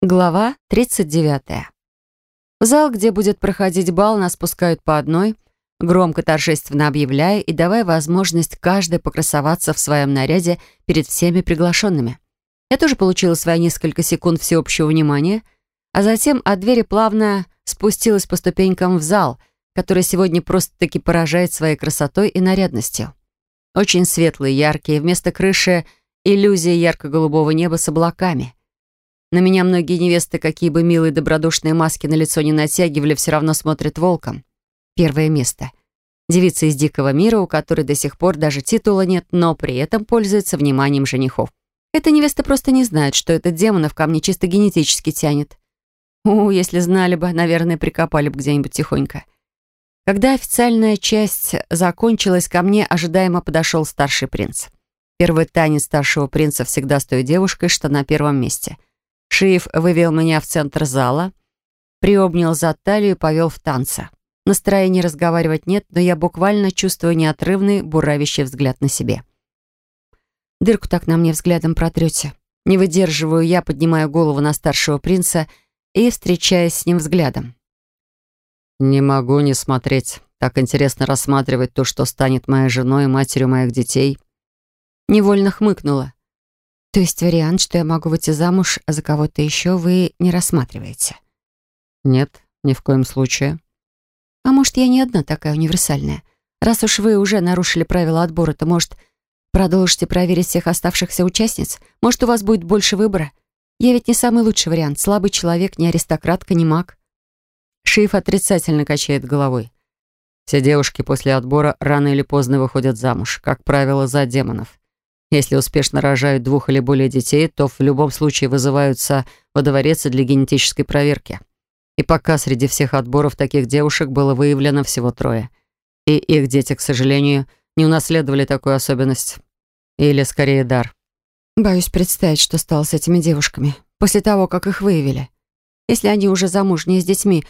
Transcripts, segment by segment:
Глава 39. В зал, где будет проходить бал, нас пускают по одной, громко торжественно объявляя и давая возможность каждой покрасоваться в своем наряде перед всеми приглашенными. Я тоже получила свои несколько секунд всеобщего внимания, а затем от двери плавно спустилась по ступенькам в зал, который сегодня просто-таки поражает своей красотой и нарядностью. Очень светлый, яркий, вместо крыши иллюзия ярко-голубого неба с облаками — на меня многие невесты, какие бы милые добродушные маски на лицо не натягивали, все равно смотрят волком. Первое место. Девица из дикого мира, у которой до сих пор даже титула нет, но при этом пользуется вниманием женихов. Эта невеста просто не знает, что этот демонов ко мне чисто генетически тянет. У, если знали бы, наверное, прикопали бы где-нибудь тихонько. Когда официальная часть закончилась, ко мне ожидаемо подошел старший принц. Первый танец старшего принца всегда с той девушкой, что на первом месте — Шиев вывел меня в центр зала, приобнял за талию и повел в танце. Настроения разговаривать нет, но я буквально чувствую неотрывный, буравящий взгляд на себе. Дырку так на мне взглядом протрете. Не выдерживаю я, поднимаю голову на старшего принца и встречаясь с ним взглядом. «Не могу не смотреть. Так интересно рассматривать то, что станет моей женой и матерью моих детей». Невольно хмыкнула. То есть вариант, что я могу выйти замуж за кого-то еще, вы не рассматриваете? Нет, ни в коем случае. А может, я не одна такая универсальная? Раз уж вы уже нарушили правила отбора, то, может, продолжите проверить всех оставшихся участниц? Может, у вас будет больше выбора? Я ведь не самый лучший вариант. Слабый человек, не аристократка, не маг. Шиф отрицательно качает головой. Все девушки после отбора рано или поздно выходят замуж, как правило, за демонов. Если успешно рожают двух или более детей, то в любом случае вызываются во дворец для генетической проверки. И пока среди всех отборов таких девушек было выявлено всего трое. И их дети, к сожалению, не унаследовали такую особенность. Или, скорее, дар. Боюсь представить, что стало с этими девушками после того, как их выявили. Если они уже замужние с детьми,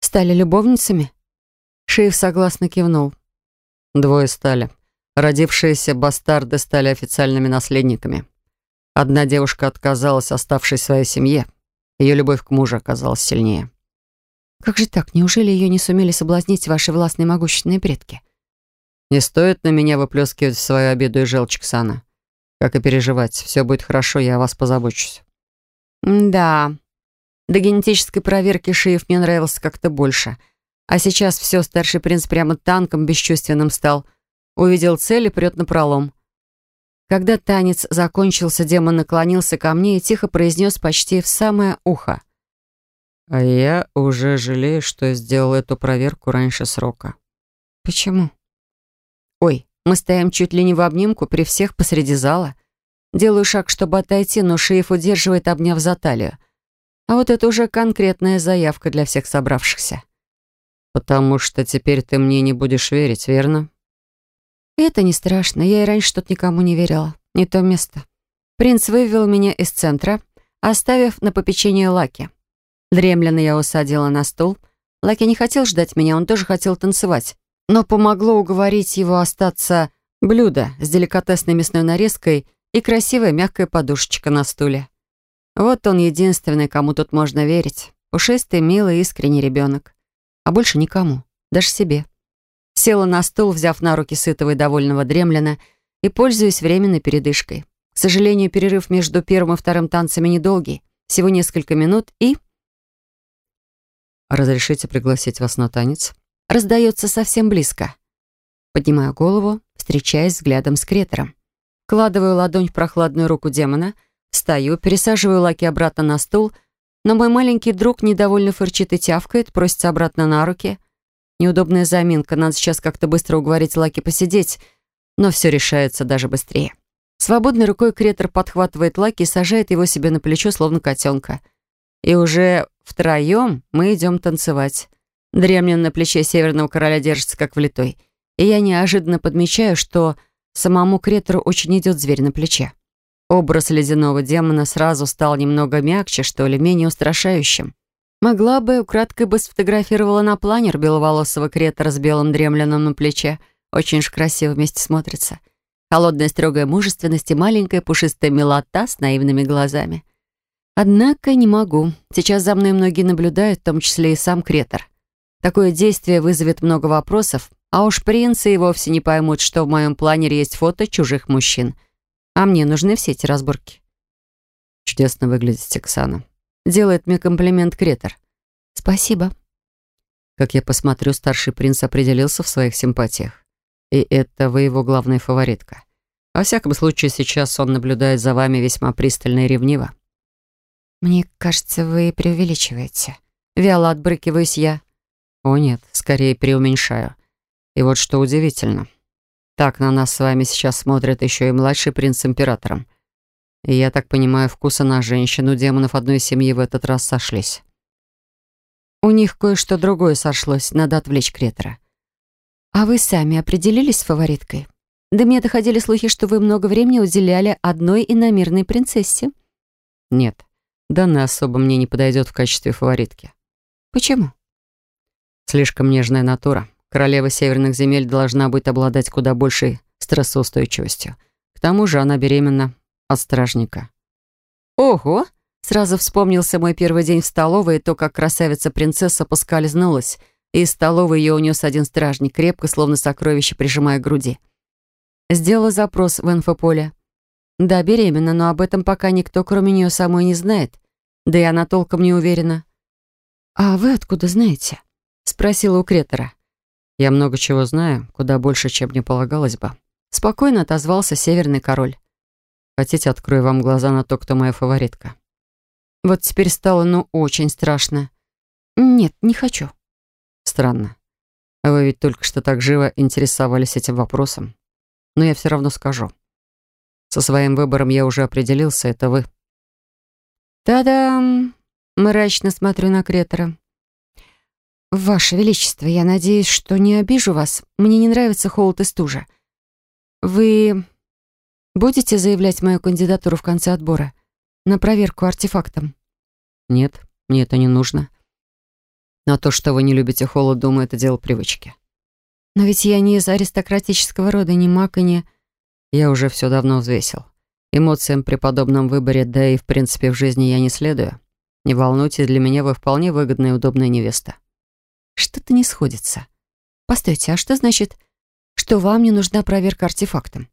стали любовницами? Шиев согласно кивнул. Двое стали. Родившиеся бастарды стали официальными наследниками. Одна девушка отказалась, оставшись в своей семье. Ее любовь к мужу оказалась сильнее. «Как же так? Неужели ее не сумели соблазнить ваши властные могущественные предки?» «Не стоит на меня выплескивать свою обиду и желчь, Ксана. Как и переживать. Все будет хорошо, я о вас позабочусь». «Да. До генетической проверки Шиев мне нравился как-то больше. А сейчас все, старший принц прямо танком бесчувственным стал. Увидел цель и прет на пролом. Когда танец закончился, демон наклонился ко мне и тихо произнес почти в самое ухо. «А я уже жалею, что сделал эту проверку раньше срока». «Почему?» «Ой, мы стоим чуть ли не в обнимку при всех посреди зала. Делаю шаг, чтобы отойти, но Шиев удерживает, обняв за талию. А вот это уже конкретная заявка для всех собравшихся». «Потому что теперь ты мне не будешь верить, верно?» Это не страшно. Я и раньше тут никому не верила. Не то место. Принц вывел меня из центра, оставив на попечение Лаки. Дремленно я усадила на стул. Лаки не хотел ждать меня, он тоже хотел танцевать. Но помогло уговорить его остаться блюдо с деликатесной мясной нарезкой и красивая мягкая подушечка на стуле. Вот он единственный, кому тут можно верить. Пушистый, милый, искренний ребенок. А больше никому, даже себе. Села на стул, взяв на руки сытого и довольного дремлина и пользуясь временной передышкой. К сожалению, перерыв между первым и вторым танцами недолгий. Всего несколько минут и... «Разрешите пригласить вас на танец?» Раздается совсем близко. Поднимаю голову, встречаясь взглядом с Кретером. Кладываю ладонь в прохладную руку демона, встаю, пересаживаю Лаки обратно на стул, но мой маленький друг недовольно фырчит и тявкает, просится обратно на руки. Неудобная заминка, надо сейчас как-то быстро уговорить Лаки посидеть, но все решается даже быстрее. Свободной рукой Кретор подхватывает Лаки и сажает его себе на плечо, словно котенка. И уже втроем мы идем танцевать. Дремлин на плече Северного Короля держится как влитой. И я неожиданно подмечаю, что самому Кретору очень идет зверь на плече. Образ ледяного демона сразу стал немного мягче, что ли, менее устрашающим. Могла бы, украдкой бы сфотографировала на планер беловолосого кретора с белым дремленным на плече. Очень уж красиво вместе смотрится. Холодная строгая мужественность и маленькая пушистая милота с наивными глазами. Однако не могу. Сейчас за мной многие наблюдают, в том числе и сам Кретор. Такое действие вызовет много вопросов, а уж принцы и вовсе не поймут, что в моем планере есть фото чужих мужчин. А мне нужны все эти разборки. Чудесно выглядите, Оксана. Делает мне комплимент Кретор. Спасибо. Как я посмотрю, старший принц определился в своих симпатиях. И это вы его главная фаворитка. Во всяком случае, сейчас он наблюдает за вами весьма пристально и ревниво. «Мне кажется, вы преувеличиваете». Вяло отбрыкиваюсь я. «О нет, скорее преуменьшаю. И вот что удивительно. Так на нас с вами сейчас смотрит еще и младший принц с императором. И я так понимаю, вкусы на женщину демонов одной семьи в этот раз сошлись». «У них кое-что другое сошлось, надо отвлечь Кретора». «А вы сами определились с фавориткой?» До меня доходили слухи, что вы много времени уделяли одной иномирной принцессе. Нет, Дана особо мне не подойдет в качестве фаворитки. Почему? Слишком нежная натура. Королева северных земель должна быть обладать куда большей стрессоустойчивостью. К тому же она беременна от стражника. Ого! Сразу вспомнился мой первый день в столовой и то, как красавица-принцесса поскользнулась, и из столовой ее унес один стражник, крепко, словно сокровище, прижимая к груди. Сделала запрос в инфополе. Да, беременна, но об этом пока никто, кроме нее самой, не знает. Да и она толком не уверена. «А вы откуда знаете?» — спросила у Кретора. «Я много чего знаю, куда больше, чем мне полагалось бы». Спокойно отозвался Северный Король. «Хотите, открою вам глаза на то, кто моя фаворитка?» Вот теперь стало, ну, очень страшно. «Нет, не хочу». «Странно. Вы ведь только что так живо интересовались этим вопросом но я все равно скажу. Со своим выбором я уже определился, это вы. Та-дам! Мрачно смотрю на Кретора. «Ваше Величество, я надеюсь, что не обижу вас. Мне не нравится холод и стужа. Вы будете заявлять мою кандидатуру в конце отбора на проверку артефактом?» «Нет, мне это не нужно. Но то, что вы не любите холод, думаю, это дело привычки. Но ведь я не из аристократического рода, не маг и не... Я уже все давно взвесил. Эмоциям при подобном выборе, да и в принципе в жизни я не следую. Не волнуйтесь, для меня вы вполне выгодная и удобная невеста. Что-то не сходится. Постойте, а что значит, что вам не нужна проверка артефактом?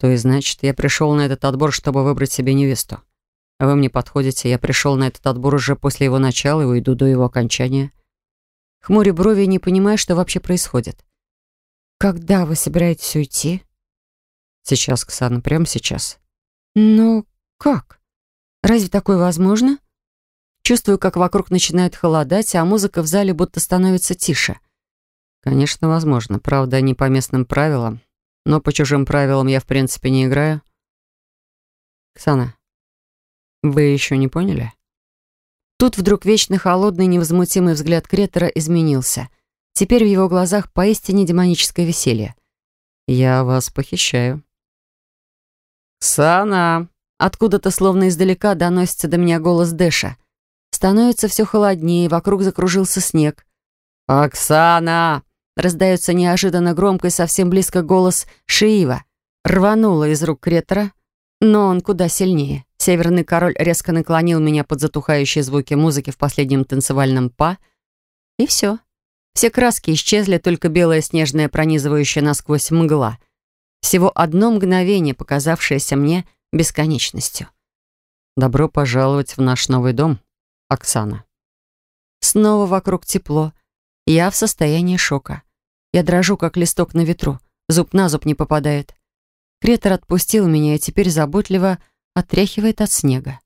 То есть, значит, я пришел на этот отбор, чтобы выбрать себе невесту. А вы мне подходите, я пришел на этот отбор уже после его начала и уйду до его окончания. Хмурю брови, не понимая, что вообще происходит. «Когда вы собираетесь уйти?» «Сейчас, Ксана, прямо сейчас». «Ну, как? Разве такое возможно?» Чувствую, как вокруг начинает холодать, а музыка в зале будто становится тише. «Конечно, возможно. Правда, не по местным правилам. Но по чужим правилам я, в принципе, не играю». «Ксана, вы еще не поняли?» Тут вдруг вечно холодный невозмутимый взгляд Кретора изменился — Теперь в его глазах поистине демоническое веселье. «Я вас похищаю». «Сана!» Откуда-то, словно издалека, доносится до меня голос Дэша. Становится все холоднее, вокруг закружился снег. «Оксана!» Раздается неожиданно громко и совсем близко голос Шиива. Рванула из рук Кретора, но он куда сильнее. Северный король резко наклонил меня под затухающие звуки музыки в последнем танцевальном па, и все. Все краски исчезли, только белая снежная пронизывающая насквозь мгла. Всего одно мгновение, показавшееся мне бесконечностью. «Добро пожаловать в наш новый дом, Оксана». Снова вокруг тепло. Я в состоянии шока. Я дрожу, как листок на ветру. Зуб на зуб не попадает. Кретор отпустил меня и теперь заботливо отряхивает от снега.